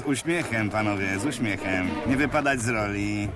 Z uśmiechem, panowie, z uśmiechem. Nie wypadać z roli.